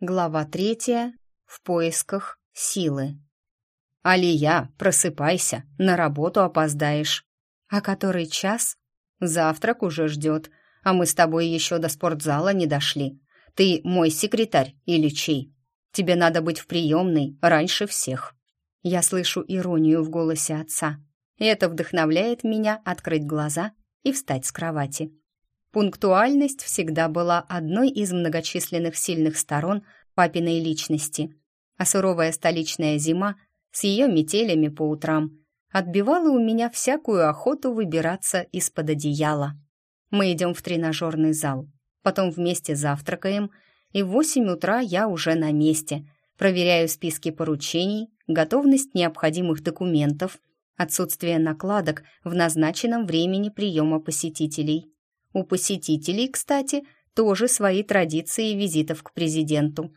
Глава третья. В поисках силы. «Алия, просыпайся, на работу опоздаешь». «А который час?» «Завтрак уже ждет, а мы с тобой еще до спортзала не дошли. Ты мой секретарь или чей? Тебе надо быть в приемной раньше всех». Я слышу иронию в голосе отца, это вдохновляет меня открыть глаза и встать с кровати. Пунктуальность всегда была одной из многочисленных сильных сторон папиной личности, а суровая столичная зима с ее метелями по утрам отбивала у меня всякую охоту выбираться из-под одеяла. Мы идем в тренажерный зал, потом вместе завтракаем, и в восемь утра я уже на месте, проверяю списки поручений, готовность необходимых документов, отсутствие накладок в назначенном времени приема посетителей – у посетителей, кстати, тоже свои традиции визитов к президенту.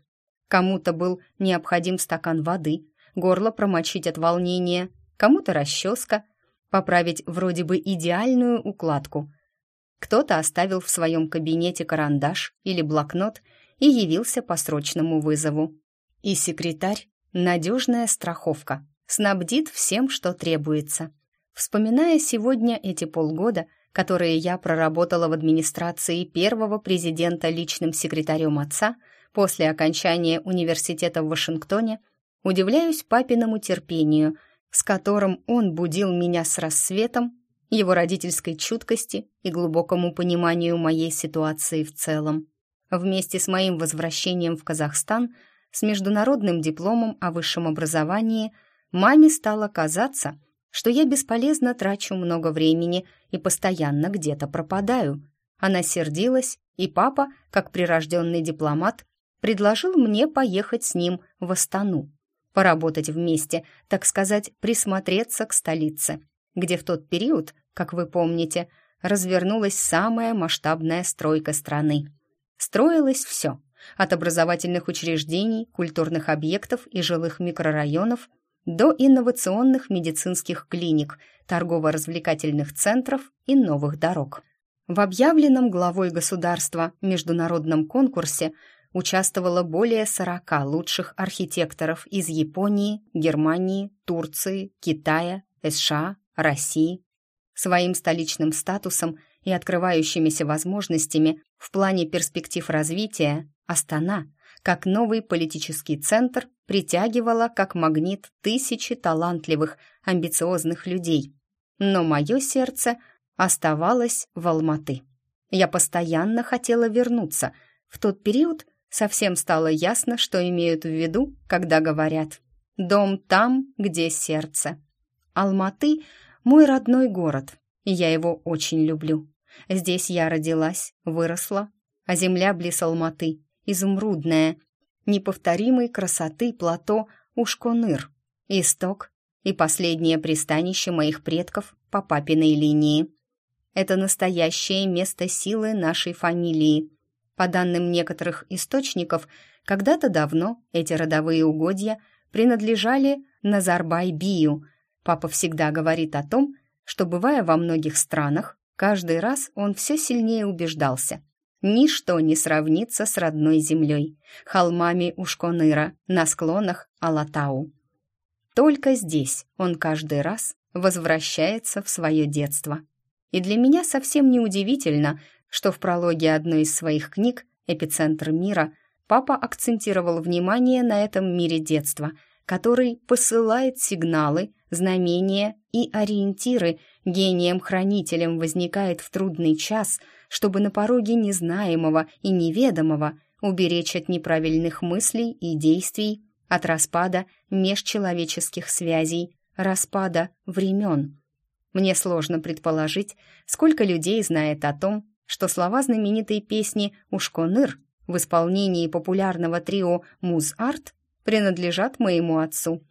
Кому-то был необходим стакан воды, горло промочить от волнения, кому-то расческа, поправить вроде бы идеальную укладку. Кто-то оставил в своем кабинете карандаш или блокнот и явился по срочному вызову. И секретарь, надежная страховка, снабдит всем, что требуется. Вспоминая сегодня эти полгода – которые я проработала в администрации первого президента личным секретарем отца после окончания университета в Вашингтоне, удивляюсь папиному терпению, с которым он будил меня с рассветом, его родительской чуткости и глубокому пониманию моей ситуации в целом. Вместе с моим возвращением в Казахстан с международным дипломом о высшем образовании маме стало казаться – что я бесполезно трачу много времени и постоянно где-то пропадаю. Она сердилась, и папа, как прирожденный дипломат, предложил мне поехать с ним в Астану, поработать вместе, так сказать, присмотреться к столице, где в тот период, как вы помните, развернулась самая масштабная стройка страны. Строилось все – от образовательных учреждений, культурных объектов и жилых микрорайонов до инновационных медицинских клиник, торгово-развлекательных центров и новых дорог. В объявленном главой государства международном конкурсе участвовало более 40 лучших архитекторов из Японии, Германии, Турции, Китая, США, России. Своим столичным статусом и открывающимися возможностями в плане перспектив развития Астана – как новый политический центр притягивала как магнит тысячи талантливых, амбициозных людей. Но мое сердце оставалось в Алматы. Я постоянно хотела вернуться. В тот период совсем стало ясно, что имеют в виду, когда говорят «дом там, где сердце». Алматы — мой родной город, и я его очень люблю. Здесь я родилась, выросла, а земля близ Алматы изумрудное, неповторимой красоты плато Ушконыр, исток и последнее пристанище моих предков по папиной линии. Это настоящее место силы нашей фамилии. По данным некоторых источников, когда-то давно эти родовые угодья принадлежали Назарбай-Бию. Папа всегда говорит о том, что, бывая во многих странах, каждый раз он все сильнее убеждался, Ничто не сравнится с родной землей, холмами Ушконыра на склонах Алатау. Только здесь он каждый раз возвращается в свое детство. И для меня совсем не удивительно, что в прологе одной из своих книг «Эпицентр мира» папа акцентировал внимание на этом мире детства, который посылает сигналы, знамения и ориентиры гением-хранителем возникает в трудный час – чтобы на пороге незнаемого и неведомого уберечь от неправильных мыслей и действий, от распада межчеловеческих связей, распада времен. Мне сложно предположить, сколько людей знает о том, что слова знаменитой песни «Ушконыр» в исполнении популярного трио «Муз-Арт» принадлежат моему отцу,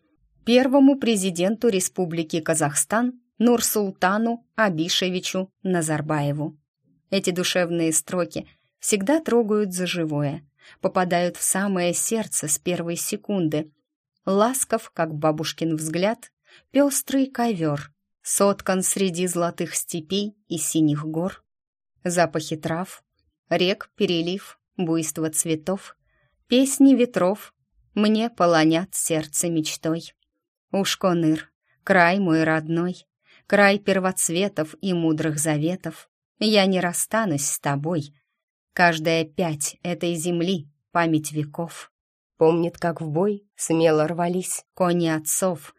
первому президенту Республики Казахстан Нурсултану Абишевичу Назарбаеву. Эти душевные строки всегда трогают за живое, попадают в самое сердце с первой секунды. Ласков, как бабушкин взгляд, пестрый ковер, соткан среди золотых степей и синих гор. Запахи трав, рек, перелив, буйство цветов, Песни ветров мне полонят сердце мечтой. Ушконыр, край мой родной, край первоцветов и мудрых заветов, я не расстанусь с тобой. Каждая пять этой земли — память веков. Помнит, как в бой смело рвались кони отцов.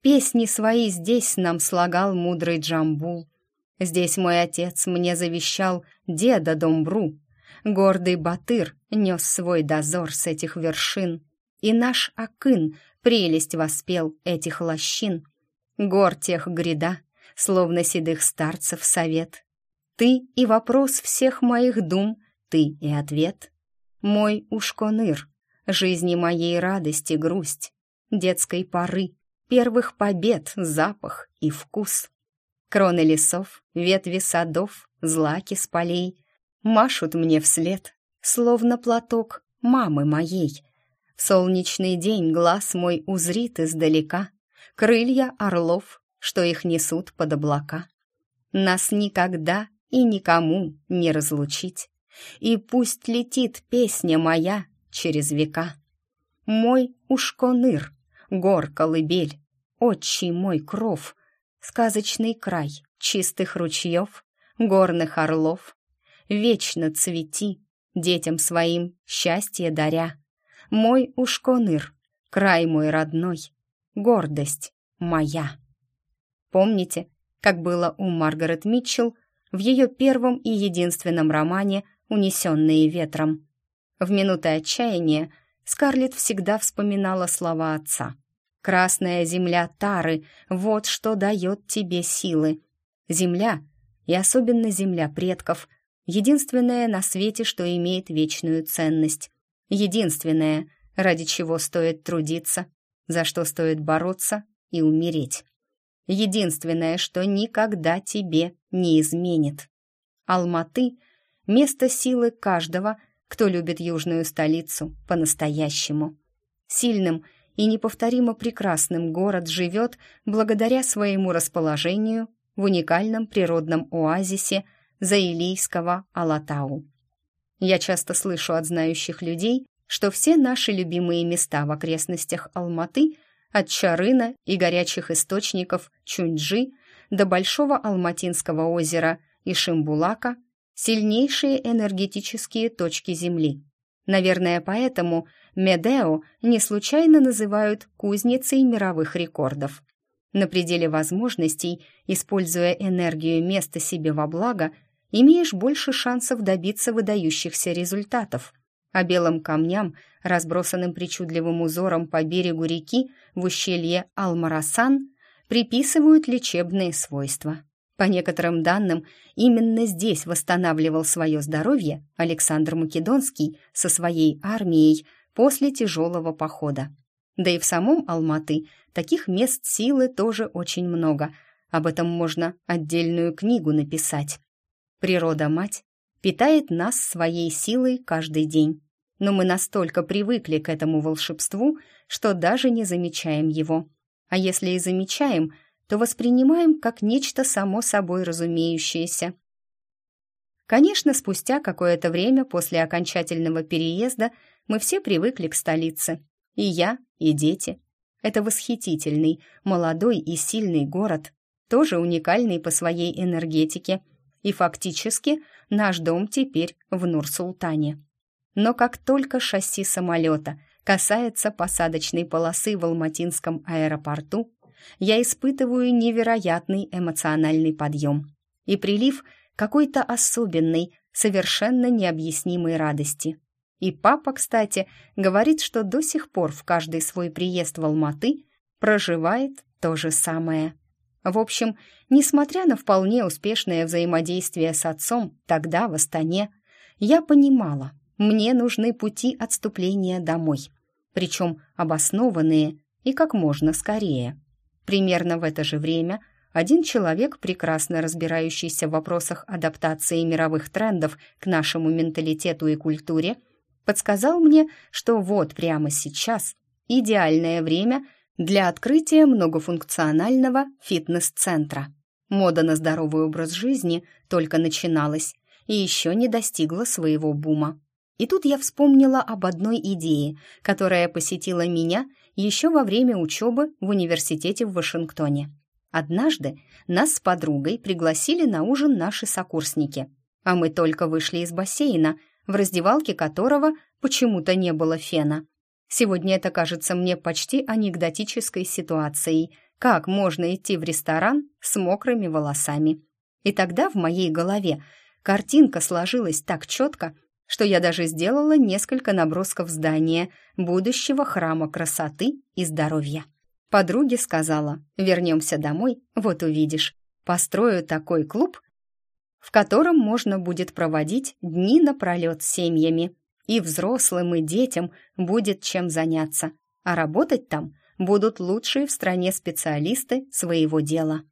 Песни свои здесь нам слагал мудрый Джамбул. Здесь мой отец мне завещал деда Домбру. Гордый Батыр нес свой дозор с этих вершин. И наш Акын прелесть воспел этих лощин. Гор тех гряда, словно седых старцев совет. Ты и вопрос всех моих дум, ты и ответ. Мой ушконыр, жизни моей радости грусть, детской поры, первых побед запах и вкус. Кроны лесов, ветви садов, злаки с полей машут мне вслед, словно платок мамы моей. В солнечный день глаз мой узрит издалека крылья орлов, что их несут под облака. Нас никогда и никому не разлучить, и пусть летит песня моя через века. Мой ушконыр, гор колыбель, отчий мой кров, сказочный край чистых ручьев, горных орлов. Вечно цвети, детям своим счастье даря. Мой ушконыр, край мой родной, гордость моя. Помните, как было у Маргарет Митчелл в ее первом и единственном романе «Унесенные ветром»? В минуты отчаяния Скарлетт всегда вспоминала слова отца. «Красная земля Тары — вот что дает тебе силы. Земля, и особенно земля предков, единственное на свете, что имеет вечную ценность. Единственное, ради чего стоит трудиться, за что стоит бороться и умереть. Единственное, что никогда тебе не изменит. Алматы — место силы каждого — кто любит южную столицу по-настоящему. Сильным и неповторимо прекрасным город живет благодаря своему расположению в уникальном природном оазисе Заилийского Алатау. Я часто слышу от знающих людей, что все наши любимые места в окрестностях Алматы от Чарына и горячих источников Чунджи до Большого Алматинского озера и Шимбулака сильнейшие энергетические точки Земли. Наверное, поэтому Медео не случайно называют кузницей мировых рекордов. На пределе возможностей, используя энергию места себе во благо, имеешь больше шансов добиться выдающихся результатов. А белым камням, разбросанным причудливым узором по берегу реки в ущелье Алмарасан, приписывают лечебные свойства. По некоторым данным, именно здесь восстанавливал свое здоровье Александр Македонский со своей армией после тяжелого похода. Да и в самом Алматы таких мест силы тоже очень много. Об этом можно отдельную книгу написать. Природа-мать питает нас своей силой каждый день. Но мы настолько привыкли к этому волшебству, что даже не замечаем его. А если и замечаем – то воспринимаем как нечто само собой разумеющееся. Конечно, спустя какое-то время после окончательного переезда мы все привыкли к столице. И я, и дети. Это восхитительный, молодой и сильный город, тоже уникальный по своей энергетике. И фактически наш дом теперь в Нур-Султане. Но как только шасси самолета касается посадочной полосы в Алматинском аэропорту, я испытываю невероятный эмоциональный подъем и прилив какой-то особенной, совершенно необъяснимой радости. И папа, кстати, говорит, что до сих пор в каждый свой приезд в Алматы проживает то же самое. В общем, несмотря на вполне успешное взаимодействие с отцом тогда в Астане, я понимала, мне нужны пути отступления домой, причем обоснованные и как можно скорее. Примерно в это же время один человек, прекрасно разбирающийся в вопросах адаптации мировых трендов к нашему менталитету и культуре, подсказал мне, что вот прямо сейчас идеальное время для открытия многофункционального фитнес-центра. Мода на здоровый образ жизни только начиналась и еще не достигла своего бума. И тут я вспомнила об одной идее, которая посетила меня еще во время учебы в университете в Вашингтоне. Однажды нас с подругой пригласили на ужин наши сокурсники, а мы только вышли из бассейна, в раздевалке которого почему-то не было фена. Сегодня это кажется мне почти анекдотической ситуацией. Как можно идти в ресторан с мокрыми волосами? И тогда в моей голове картинка сложилась так четко, что я даже сделала несколько набросков здания будущего храма красоты и здоровья. Подруге сказала, вернемся домой, вот увидишь. Построю такой клуб, в котором можно будет проводить дни напролет с семьями. И взрослым, и детям будет чем заняться. А работать там будут лучшие в стране специалисты своего дела.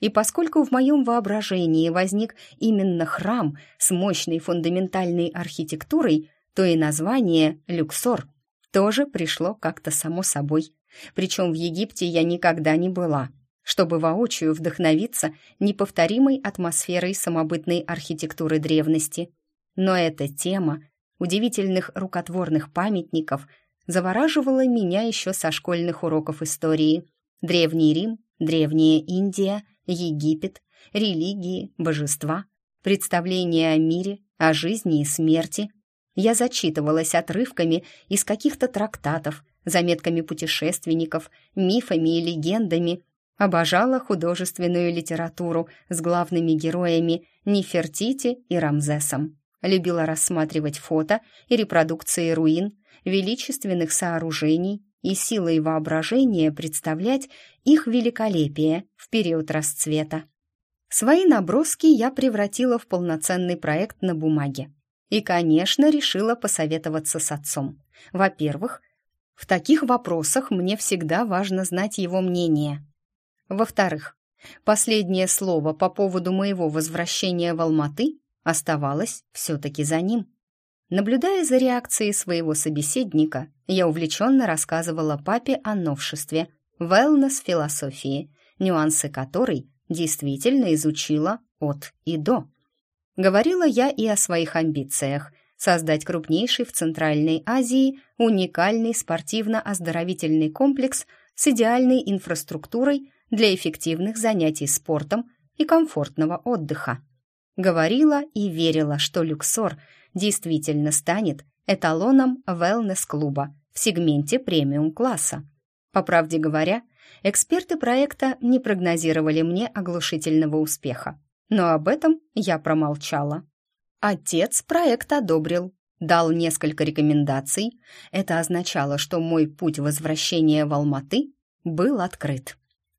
И поскольку в моем воображении возник именно храм с мощной фундаментальной архитектурой, то и название «Люксор» тоже пришло как-то само собой. Причем в Египте я никогда не была, чтобы воочию вдохновиться неповторимой атмосферой самобытной архитектуры древности. Но эта тема удивительных рукотворных памятников завораживала меня еще со школьных уроков истории. Древний Рим, Древняя Индия — Египет, религии, божества, представления о мире, о жизни и смерти. Я зачитывалась отрывками из каких-то трактатов, заметками путешественников, мифами и легендами, обожала художественную литературу с главными героями Нефертити и Рамзесом. Любила рассматривать фото и репродукции руин, величественных сооружений и силой воображения представлять их великолепие в период расцвета. Свои наброски я превратила в полноценный проект на бумаге. И, конечно, решила посоветоваться с отцом. Во-первых, в таких вопросах мне всегда важно знать его мнение. Во-вторых, последнее слово по поводу моего возвращения в Алматы оставалось все-таки за ним. Наблюдая за реакцией своего собеседника, я увлеченно рассказывала папе о новшестве wellness-философии, нюансы которой действительно изучила от и до. Говорила я и о своих амбициях создать крупнейший в Центральной Азии уникальный спортивно-оздоровительный комплекс с идеальной инфраструктурой для эффективных занятий спортом и комфортного отдыха. Говорила и верила, что Люксор – действительно станет эталоном wellness-клуба в сегменте премиум-класса. По правде говоря, эксперты проекта не прогнозировали мне оглушительного успеха, но об этом я промолчала. Отец проект одобрил, дал несколько рекомендаций. Это означало, что мой путь возвращения в Алматы был открыт.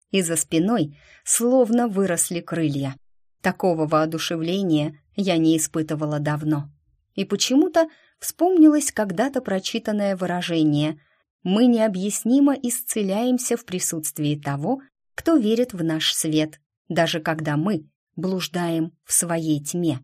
И за спиной словно выросли крылья. Такого воодушевления я не испытывала давно и почему-то вспомнилось когда-то прочитанное выражение «Мы необъяснимо исцеляемся в присутствии того, кто верит в наш свет, даже когда мы блуждаем в своей тьме».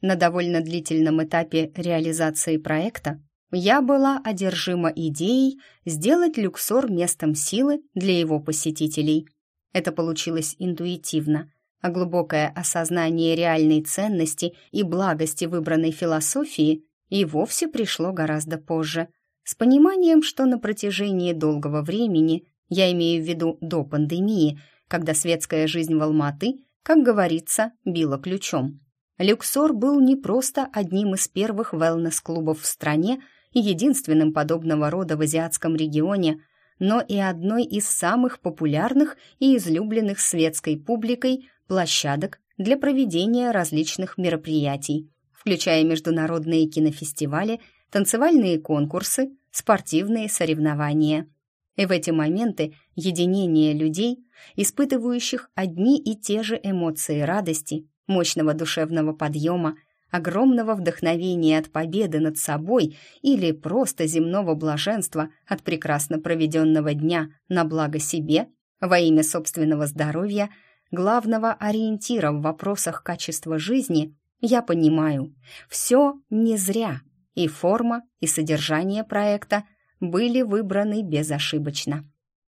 На довольно длительном этапе реализации проекта я была одержима идеей сделать люксор местом силы для его посетителей. Это получилось интуитивно а глубокое осознание реальной ценности и благости выбранной философии и вовсе пришло гораздо позже, с пониманием, что на протяжении долгого времени, я имею в виду до пандемии, когда светская жизнь в Алматы, как говорится, била ключом. Люксор был не просто одним из первых wellness-клубов в стране и единственным подобного рода в азиатском регионе, но и одной из самых популярных и излюбленных светской публикой площадок для проведения различных мероприятий, включая международные кинофестивали, танцевальные конкурсы, спортивные соревнования. И в эти моменты единение людей, испытывающих одни и те же эмоции радости, мощного душевного подъема, огромного вдохновения от победы над собой или просто земного блаженства от прекрасно проведенного дня на благо себе, во имя собственного здоровья – главного ориентира в вопросах качества жизни, я понимаю, все не зря, и форма, и содержание проекта были выбраны безошибочно.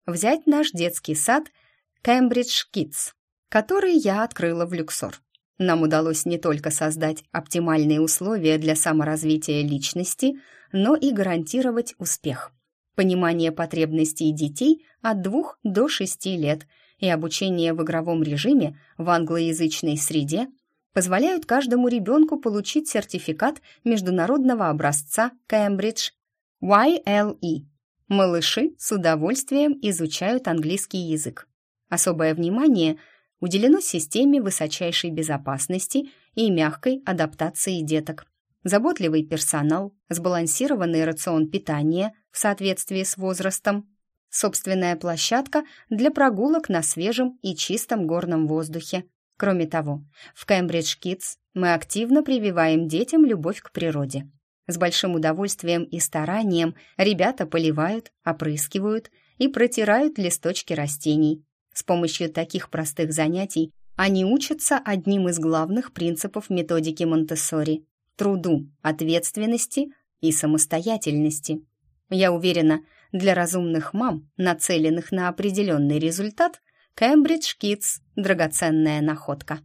Взять наш детский сад Cambridge Kids, который я открыла в Люксор. Нам удалось не только создать оптимальные условия для саморазвития личности, но и гарантировать успех. Понимание потребностей детей от 2 до 6 лет и обучение в игровом режиме в англоязычной среде позволяют каждому ребенку получить сертификат международного образца Cambridge YLE. Малыши с удовольствием изучают английский язык. Особое внимание уделено системе высочайшей безопасности и мягкой адаптации деток. Заботливый персонал, сбалансированный рацион питания в соответствии с возрастом, собственная площадка для прогулок на свежем и чистом горном воздухе. Кроме того, в Cambridge Kids мы активно прививаем детям любовь к природе. С большим удовольствием и старанием ребята поливают, опрыскивают и протирают листочки растений. С помощью таких простых занятий они учатся одним из главных принципов методики Монтессори – труду, ответственности и самостоятельности. Я уверена, для разумных мам, нацеленных на определенный результат, Cambridge Kids – драгоценная находка.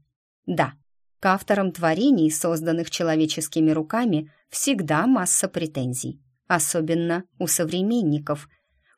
Да, к авторам творений, созданных человеческими руками, всегда масса претензий, особенно у современников.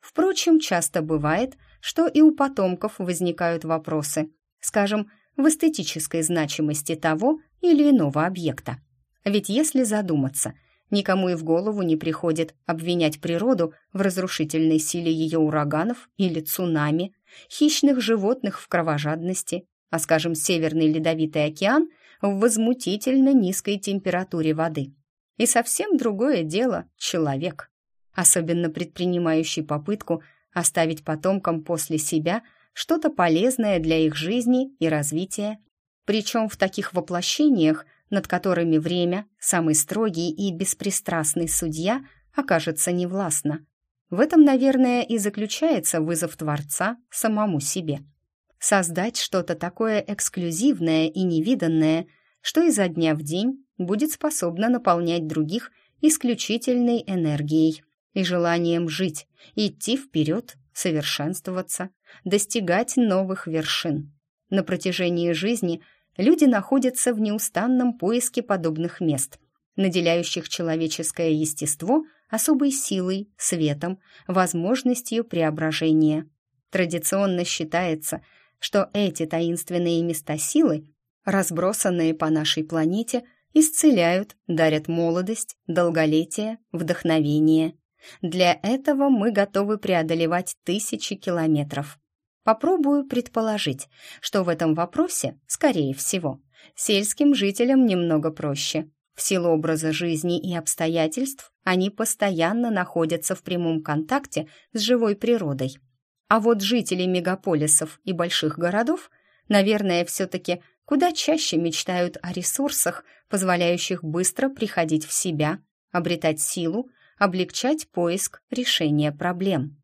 Впрочем, часто бывает, что и у потомков возникают вопросы, скажем, в эстетической значимости того или иного объекта. Ведь если задуматься, никому и в голову не приходит обвинять природу в разрушительной силе ее ураганов или цунами, хищных животных в кровожадности, а, скажем, Северный Ледовитый океан в возмутительно низкой температуре воды. И совсем другое дело — человек, особенно предпринимающий попытку оставить потомкам после себя что-то полезное для их жизни и развития, причем в таких воплощениях, над которыми время, самый строгий и беспристрастный судья, окажется невластно. В этом, наверное, и заключается вызов Творца самому себе. Создать что-то такое эксклюзивное и невиданное, что изо дня в день будет способно наполнять других исключительной энергией и желанием жить, идти вперед, совершенствоваться, достигать новых вершин. На протяжении жизни люди находятся в неустанном поиске подобных мест, наделяющих человеческое естество особой силой, светом, возможностью преображения. Традиционно считается, что эти таинственные места силы, разбросанные по нашей планете, исцеляют, дарят молодость, долголетие, вдохновение. Для этого мы готовы преодолевать тысячи километров. Попробую предположить, что в этом вопросе, скорее всего, сельским жителям немного проще. В силу образа жизни и обстоятельств они постоянно находятся в прямом контакте с живой природой. А вот жители мегаполисов и больших городов, наверное, все-таки куда чаще мечтают о ресурсах, позволяющих быстро приходить в себя, обретать силу, облегчать поиск решения проблем.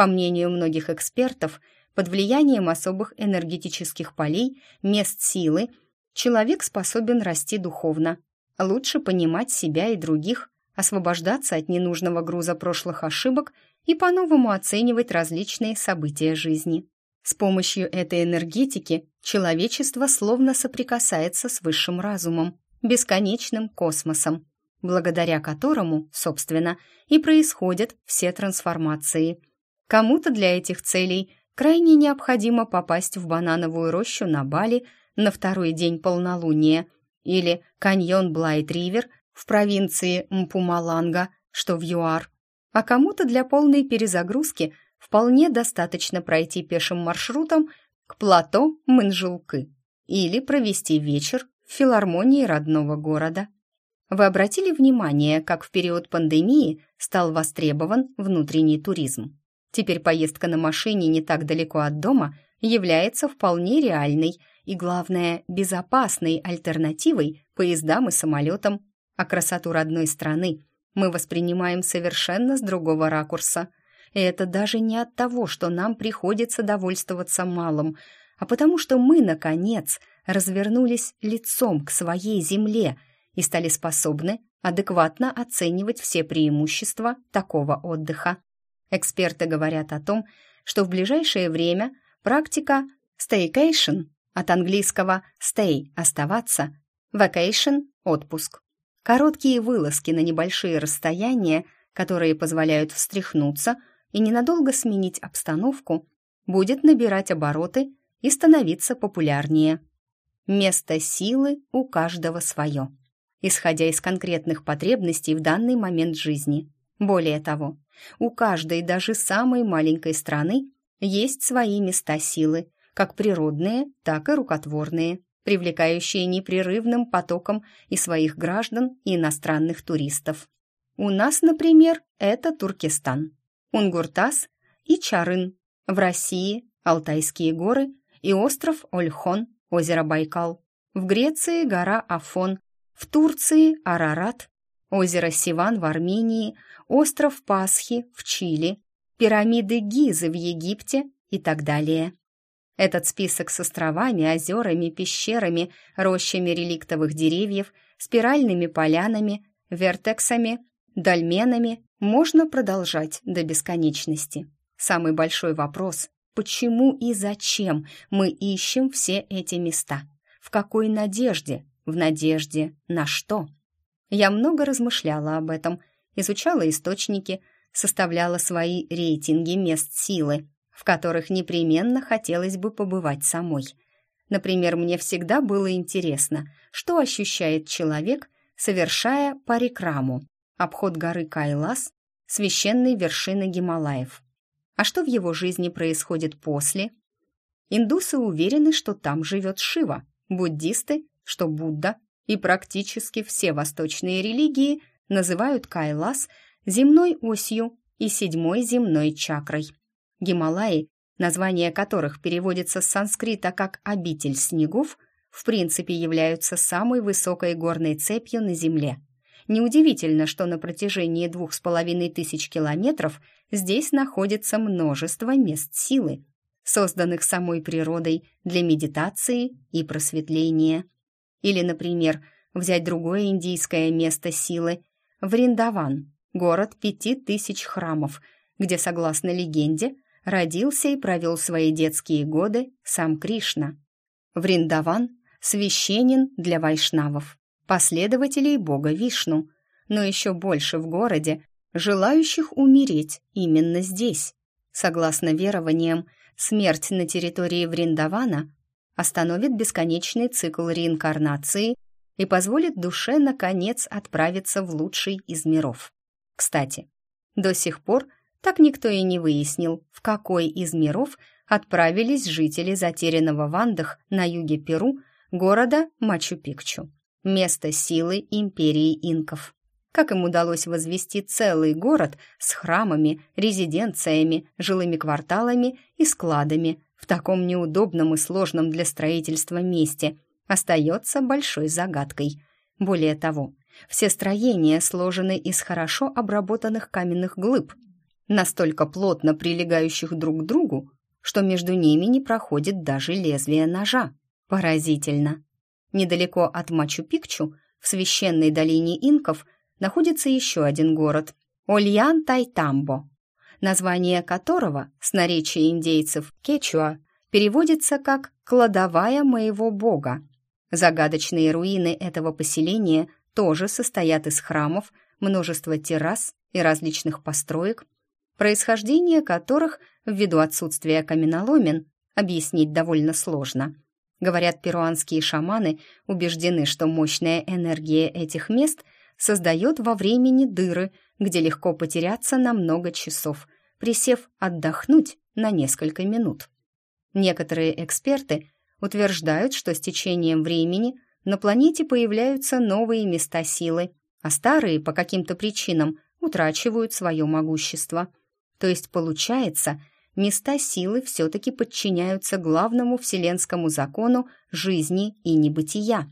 По мнению многих экспертов, под влиянием особых энергетических полей, мест силы, человек способен расти духовно, лучше понимать себя и других, освобождаться от ненужного груза прошлых ошибок и по-новому оценивать различные события жизни. С помощью этой энергетики человечество словно соприкасается с высшим разумом, бесконечным космосом, благодаря которому, собственно, и происходят все трансформации. Кому-то для этих целей крайне необходимо попасть в банановую рощу на Бали на второй день полнолуния или каньон Блайт-Ривер в провинции Мпумаланга, что в ЮАР, а кому-то для полной перезагрузки вполне достаточно пройти пешим маршрутом к плато Мынжилкы или провести вечер в филармонии родного города. Вы обратили внимание, как в период пандемии стал востребован внутренний туризм? Теперь поездка на машине не так далеко от дома является вполне реальной и, главное, безопасной альтернативой поездам и самолетам, а красоту родной страны мы воспринимаем совершенно с другого ракурса. И это даже не от того, что нам приходится довольствоваться малым, а потому что мы, наконец, развернулись лицом к своей земле – и стали способны адекватно оценивать все преимущества такого отдыха. Эксперты говорят о том, что в ближайшее время практика staycation От английского stay – оставаться, vacation – отпуск. Короткие вылазки на небольшие расстояния, которые позволяют встряхнуться и ненадолго сменить обстановку, будет набирать обороты и становиться популярнее. Место силы у каждого свое, исходя из конкретных потребностей в данный момент жизни. Более того, у каждой, даже самой маленькой страны, есть свои места силы, как природные, так и рукотворные, привлекающие непрерывным потоком и своих граждан, и иностранных туристов. У нас, например, это Туркестан, Унгуртас и Чарын. В России – Алтайские горы и остров Ольхон, озеро Байкал. В Греции – гора Афон. В Турции – Арарат, озеро Сиван в Армении, остров Пасхи в Чили, пирамиды Гизы в Египте и так далее. Этот список с островами, озерами, пещерами, рощами реликтовых деревьев, спиральными полянами, вертексами, дольменами можно продолжать до бесконечности. Самый большой вопрос – почему и зачем мы ищем все эти места? В какой надежде? В надежде на что? Я много размышляла об этом, изучала источники, составляла свои рейтинги мест силы, в которых непременно хотелось бы побывать самой. Например, мне всегда было интересно, что ощущает человек, совершая парикраму, обход горы Кайлас, священной вершины Гималаев. А что в его жизни происходит после? Индусы уверены, что там живет Шива, буддисты, что Будда, и практически все восточные религии называют Кайлас земной осью и седьмой земной чакрой. Гималаи, название которых переводится с санскрита как «обитель снегов», в принципе являются самой высокой горной цепью на Земле. Неудивительно, что на протяжении двух с половиной тысяч километров здесь находится множество мест силы, созданных самой природой для медитации и просветления. Или, например, взять другое индийское место силы – Вриндаван, город пяти тысяч храмов, где, согласно легенде, родился и провел свои детские годы сам Кришна. Вриндаван священен для вайшнавов, последователей бога Вишну, но еще больше в городе, желающих умереть именно здесь. Согласно верованиям, смерть на территории Вриндавана остановит бесконечный цикл реинкарнации и позволит душе, наконец, отправиться в лучший из миров. Кстати, до сих пор – так никто и не выяснил, в какой из миров отправились жители затерянного в Андах на юге Перу города Мачу-Пикчу, место силы империи инков. Как им удалось возвести целый город с храмами, резиденциями, жилыми кварталами и складами в таком неудобном и сложном для строительства месте, остается большой загадкой. Более того, все строения сложены из хорошо обработанных каменных глыб – настолько плотно прилегающих друг к другу, что между ними не проходит даже лезвие ножа. Поразительно. Недалеко от Мачу-Пикчу, в священной долине инков, находится еще один город – Ольян-Тайтамбо, название которого с наречия индейцев Кечуа переводится как «кладовая моего бога». Загадочные руины этого поселения тоже состоят из храмов, множества террас и различных построек, происхождение которых, ввиду отсутствия каменоломен, объяснить довольно сложно. Говорят, перуанские шаманы убеждены, что мощная энергия этих мест создает во времени дыры, где легко потеряться на много часов, присев отдохнуть на несколько минут. Некоторые эксперты утверждают, что с течением времени на планете появляются новые места силы, а старые по каким-то причинам утрачивают свое могущество – то есть, получается, места силы все-таки подчиняются главному вселенскому закону жизни и небытия.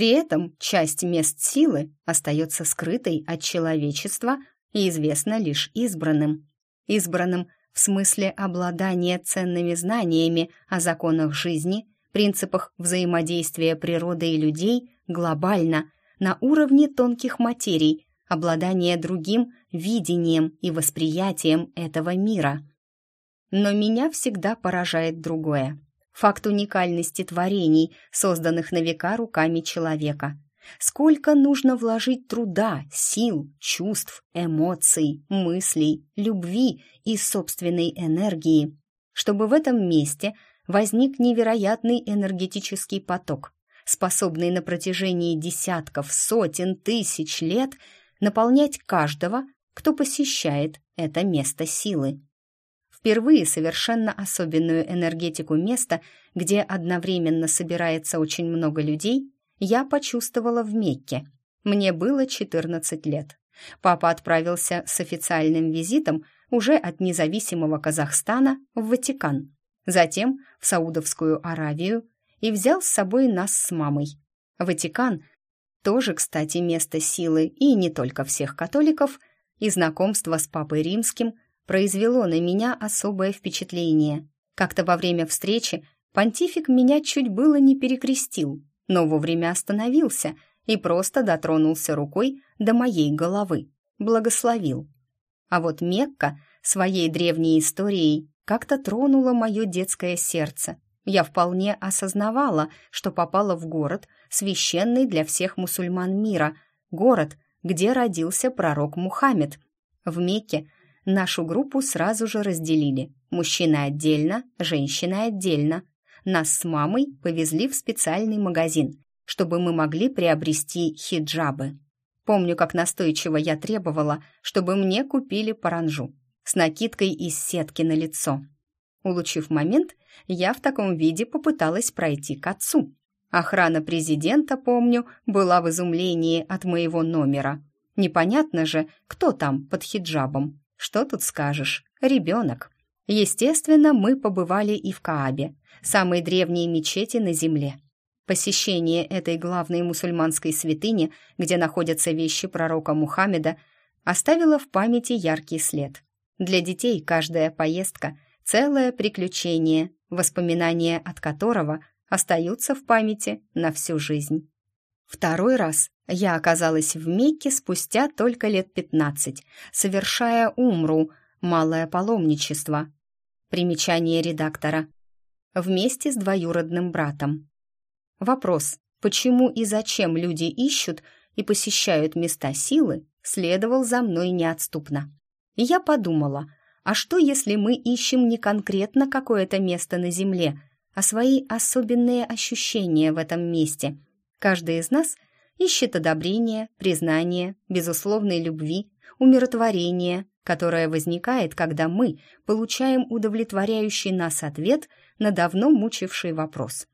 При этом часть мест силы остается скрытой от человечества и известна лишь избранным. Избранным в смысле обладания ценными знаниями о законах жизни, принципах взаимодействия природы и людей глобально, на уровне тонких материй, обладание другим видением и восприятием этого мира. Но меня всегда поражает другое. Факт уникальности творений, созданных на века руками человека. Сколько нужно вложить труда, сил, чувств, эмоций, мыслей, любви и собственной энергии, чтобы в этом месте возник невероятный энергетический поток, способный на протяжении десятков, сотен, тысяч лет наполнять каждого, кто посещает это место силы. Впервые совершенно особенную энергетику места, где одновременно собирается очень много людей, я почувствовала в Мекке. Мне было 14 лет. Папа отправился с официальным визитом уже от независимого Казахстана в Ватикан, затем в Саудовскую Аравию и взял с собой нас с мамой. Ватикан тоже, кстати, место силы и не только всех католиков, и знакомство с Папой Римским – произвело на меня особое впечатление. Как-то во время встречи понтифик меня чуть было не перекрестил, но вовремя остановился и просто дотронулся рукой до моей головы, благословил. А вот Мекка своей древней историей как-то тронула мое детское сердце. Я вполне осознавала, что попала в город, священный для всех мусульман мира, город, где родился пророк Мухаммед. В Мекке Нашу группу сразу же разделили. Мужчины отдельно, женщины отдельно. Нас с мамой повезли в специальный магазин, чтобы мы могли приобрести хиджабы. Помню, как настойчиво я требовала, чтобы мне купили паранжу с накидкой из сетки на лицо. Улучив момент, я в таком виде попыталась пройти к отцу. Охрана президента, помню, была в изумлении от моего номера. Непонятно же, кто там под хиджабом. Что тут скажешь? Ребенок. Естественно, мы побывали и в Каабе, самой древней мечети на земле. Посещение этой главной мусульманской святыни, где находятся вещи пророка Мухаммеда, оставило в памяти яркий след. Для детей каждая поездка — целое приключение, воспоминания от которого остаются в памяти на всю жизнь. Второй раз я оказалась в Мекке спустя только лет пятнадцать, совершая умру, малое паломничество. Примечание редактора. Вместе с двоюродным братом. Вопрос, почему и зачем люди ищут и посещают места силы, следовал за мной неотступно. И я подумала, а что если мы ищем не конкретно какое-то место на Земле, а свои особенные ощущения в этом месте? Каждый из нас — ищет одобрения, признания, безусловной любви, умиротворения, которое возникает, когда мы получаем удовлетворяющий нас ответ на давно мучивший вопрос.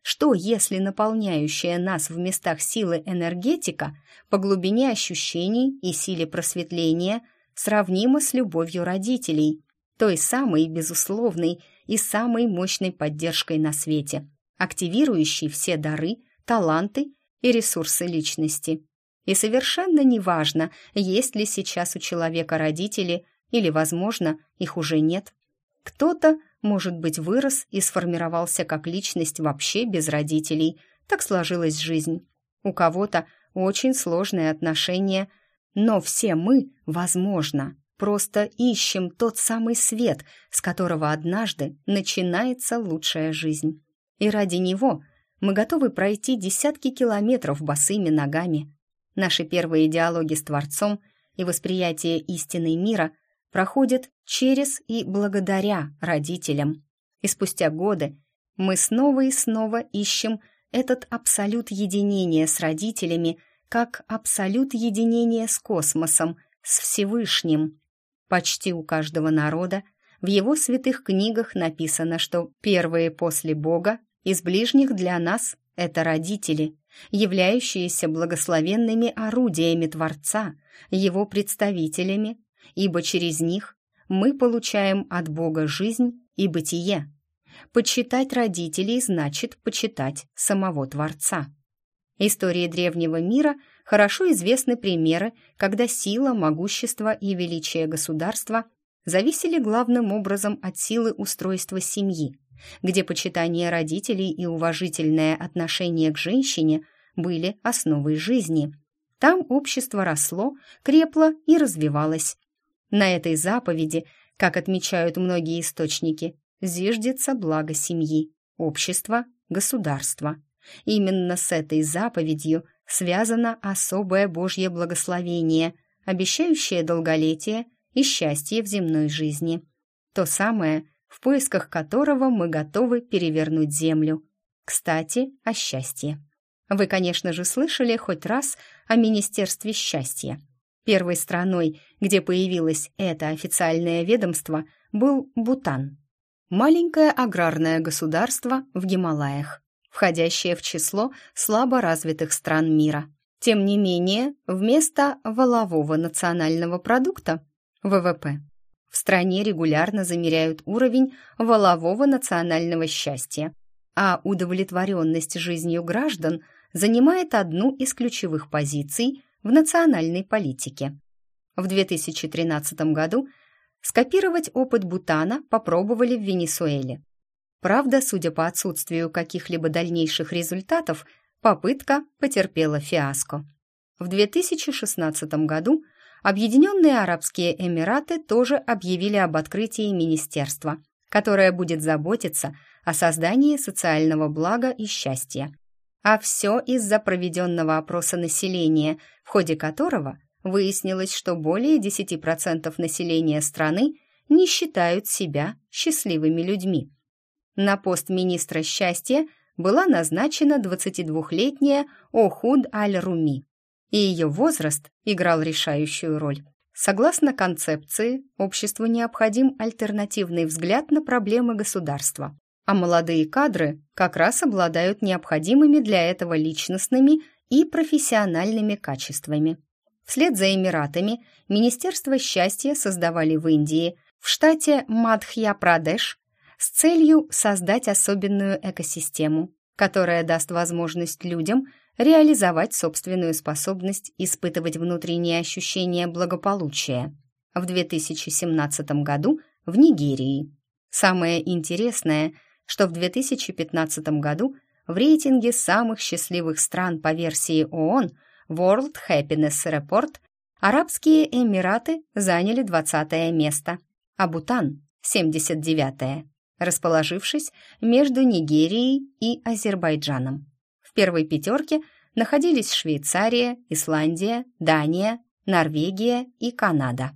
Что, если наполняющая нас в местах силы энергетика по глубине ощущений и силе просветления сравнима с любовью родителей, той самой безусловной и самой мощной поддержкой на свете, активирующей все дары, таланты и ресурсы личности. И совершенно неважно, есть ли сейчас у человека родители или, возможно, их уже нет. Кто-то, может быть, вырос и сформировался как личность вообще без родителей. Так сложилась жизнь. У кого-то очень сложные отношения, но все мы, возможно, просто ищем тот самый свет, с которого однажды начинается лучшая жизнь. И ради него – мы готовы пройти десятки километров босыми ногами. Наши первые диалоги с Творцом и восприятие истины мира проходят через и благодаря родителям. И спустя годы мы снова и снова ищем этот абсолют единения с родителями, как абсолют единения с космосом, с Всевышним. Почти у каждого народа в его святых книгах написано, что первые после Бога из ближних для нас это родители, являющиеся благословенными орудиями Творца, его представителями, ибо через них мы получаем от Бога жизнь и бытие. Почитать родителей значит почитать самого Творца. Истории древнего мира хорошо известны примеры, когда сила, могущество и величие государства зависели главным образом от силы устройства семьи, где почитание родителей и уважительное отношение к женщине были основой жизни. Там общество росло, крепло и развивалось. На этой заповеди, как отмечают многие источники, зиждется благо семьи. общество, государство. Именно с этой заповедью связано особое Божье благословение, обещающее долголетие и счастье в земной жизни. То самое, в поисках которого мы готовы перевернуть землю. Кстати, о счастье. Вы, конечно же, слышали хоть раз о Министерстве счастья. Первой страной, где появилось это официальное ведомство, был Бутан. Маленькое аграрное государство в Гималаях, входящее в число слабо развитых стран мира. Тем не менее, вместо валового национального продукта ВВП в стране регулярно замеряют уровень валового национального счастья, а удовлетворенность жизнью граждан занимает одну из ключевых позиций в национальной политике. В 2013 году скопировать опыт Бутана попробовали в Венесуэле. Правда, судя по отсутствию каких-либо дальнейших результатов, попытка потерпела фиаско. В 2016 году Объединенные Арабские Эмираты тоже объявили об открытии министерства, которое будет заботиться о создании социального блага и счастья. А все из-за проведенного опроса населения, в ходе которого выяснилось, что более 10% населения страны не считают себя счастливыми людьми. На пост министра счастья была назначена 22-летняя Охуд Аль-Руми и ее возраст играл решающую роль. Согласно концепции, обществу необходим альтернативный взгляд на проблемы государства, а молодые кадры как раз обладают необходимыми для этого личностными и профессиональными качествами. Вслед за Эмиратами Министерство счастья создавали в Индии, в штате Мадхья-Прадеш, с целью создать особенную экосистему, которая даст возможность людям – реализовать собственную способность испытывать внутренние ощущения благополучия. В 2017 году в Нигерии. Самое интересное, что в 2015 году в рейтинге самых счастливых стран по версии ООН World Happiness Report Арабские Эмираты заняли 20 место, а Бутан – 79 расположившись между Нигерией и Азербайджаном первой пятерке находились Швейцария, Исландия, Дания, Норвегия и Канада.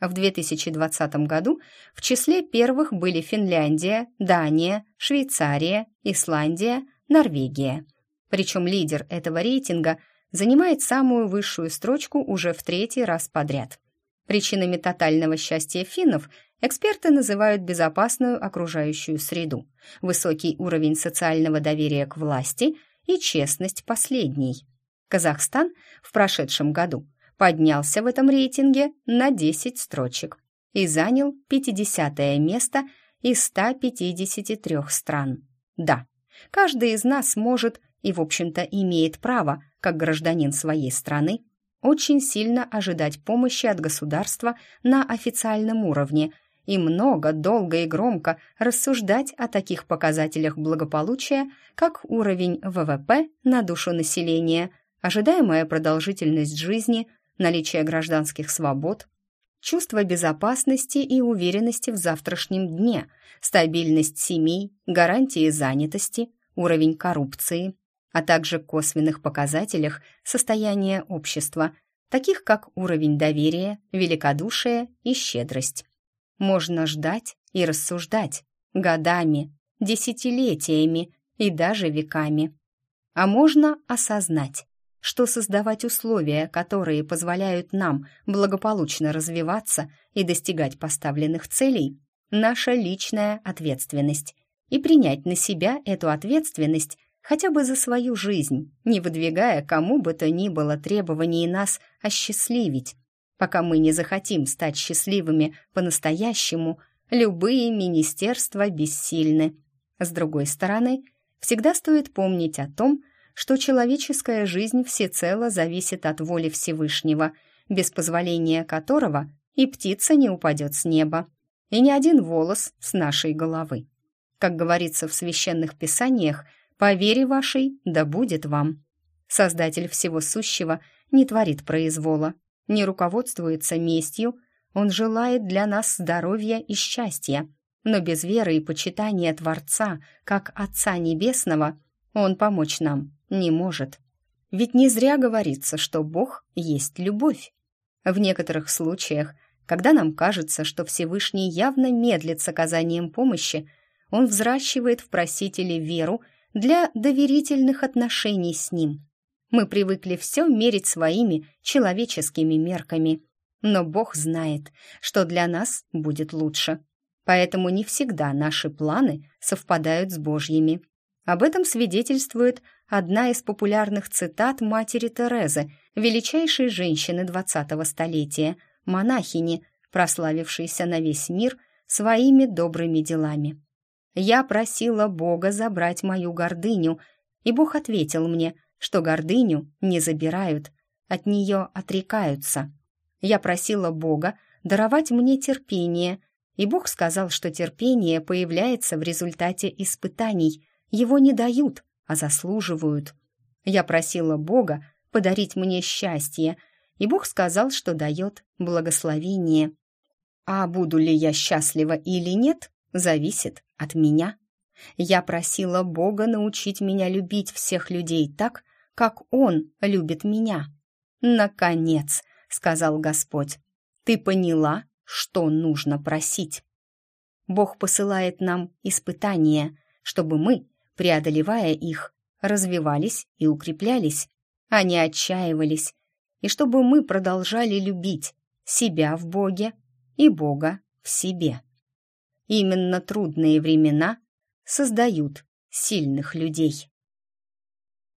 В 2020 году в числе первых были Финляндия, Дания, Швейцария, Исландия, Норвегия. Причем лидер этого рейтинга занимает самую высшую строчку уже в третий раз подряд. Причинами тотального счастья финнов эксперты называют безопасную окружающую среду, высокий уровень социального доверия к власти – и честность последней. Казахстан в прошедшем году поднялся в этом рейтинге на 10 строчек и занял 50 место из 153 стран. Да, каждый из нас может и, в общем-то, имеет право, как гражданин своей страны, очень сильно ожидать помощи от государства на официальном уровне и много, долго и громко рассуждать о таких показателях благополучия, как уровень ВВП на душу населения, ожидаемая продолжительность жизни, наличие гражданских свобод, чувство безопасности и уверенности в завтрашнем дне, стабильность семей, гарантии занятости, уровень коррупции, а также косвенных показателях состояния общества, таких как уровень доверия, великодушия и щедрость. Можно ждать и рассуждать годами, десятилетиями и даже веками. А можно осознать, что создавать условия, которые позволяют нам благополучно развиваться и достигать поставленных целей, наша личная ответственность, и принять на себя эту ответственность хотя бы за свою жизнь, не выдвигая кому бы то ни было требований нас осчастливить, Пока мы не захотим стать счастливыми по-настоящему, любые министерства бессильны. С другой стороны, всегда стоит помнить о том, что человеческая жизнь всецело зависит от воли Всевышнего, без позволения которого и птица не упадет с неба, и ни один волос с нашей головы. Как говорится в священных писаниях, «По вере вашей да будет вам». Создатель всего сущего не творит произвола, не руководствуется местью, он желает для нас здоровья и счастья. но без веры и почитания Творца, как Отца Небесного, Он помочь нам не может. Ведь не зря говорится, что Бог есть любовь. В некоторых случаях, когда нам кажется, что Всевышний явно медлит с оказанием помощи, Он взращивает в просителе веру для доверительных отношений с Ним. Мы привыкли все мерить своими человеческими мерками, но Бог знает, что для нас будет лучше. Поэтому не всегда наши планы совпадают с Божьими. Об этом свидетельствует одна из популярных цитат матери Терезы, величайшей женщины XX столетия, монахини, прославившейся на весь мир своими добрыми делами. «Я просила Бога забрать мою гордыню, и Бог ответил мне, что гордыню не забирают, от нее отрекаются. Я просила Бога даровать мне терпение – и Бог сказал, что терпение появляется в результате испытаний. Его не дают, а заслуживают. Я просила Бога подарить мне счастье, и Бог сказал, что дает благословение. А буду ли я счастлива или нет, зависит от меня. Я просила Бога научить меня любить всех людей так, как Он любит меня. «Наконец», — сказал Господь, — «ты поняла, что нужно просить. Бог посылает нам испытания, чтобы мы, преодолевая их, развивались и укреплялись, а не отчаивались, и чтобы мы продолжали любить себя в Боге и Бога в себе. Именно трудные времена создают сильных людей.